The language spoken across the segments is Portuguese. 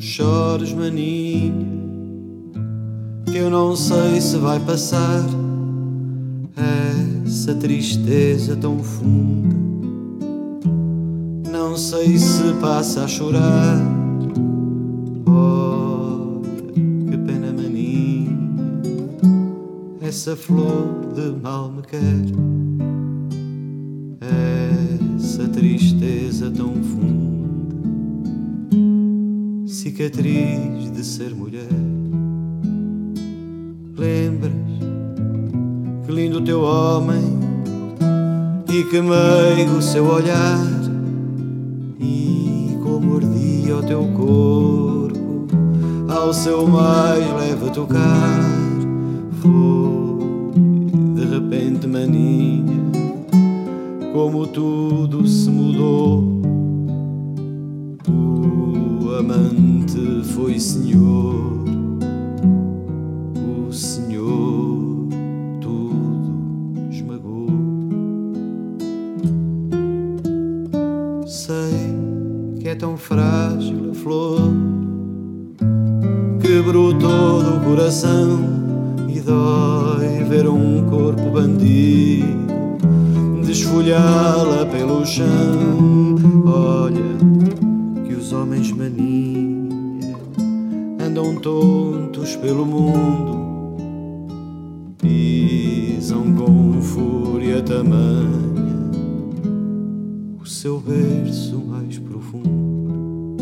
chores, maninha, que eu não sei se vai passar essa tristeza tão funda. Não sei se passa a chorar. Olha, que pena, maninha, essa flor de mal me quer. Essa tristeza tão funda cicatriz de ser mulher. Lembras que lindo teu homem e que meio o seu olhar e como ardia o teu corpo ao seu mais leve tocar. Foi de repente maninha como tudo se mudou foi senhor, o senhor tudo esmagou. Sei que é tão frágil a flor quebrou todo o coração e dói ver um corpo bandido desfolhá-la pelo chão. Olha os homens mania andam tontos pelo mundo, pisam com fúria tamanha o seu berço mais profundo.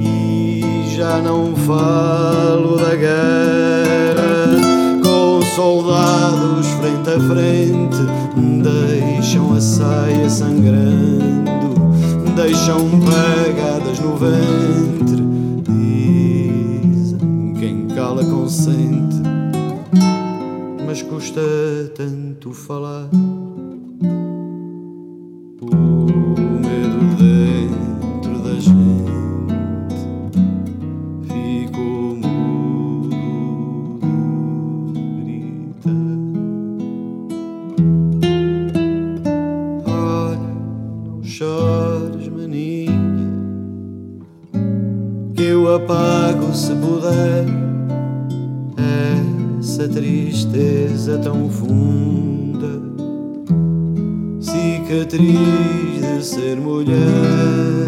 E já não falo da guerra com soldados frente a frente, deixam a saia sangrando deixam pegadas no ventre. Cala consente, mas custa tanto falar. O medo dentro da gente ficou mudo grita. Olha, não chores, maninha, que eu apago se puder essa tristeza tão funda, cicatriz de ser mulher.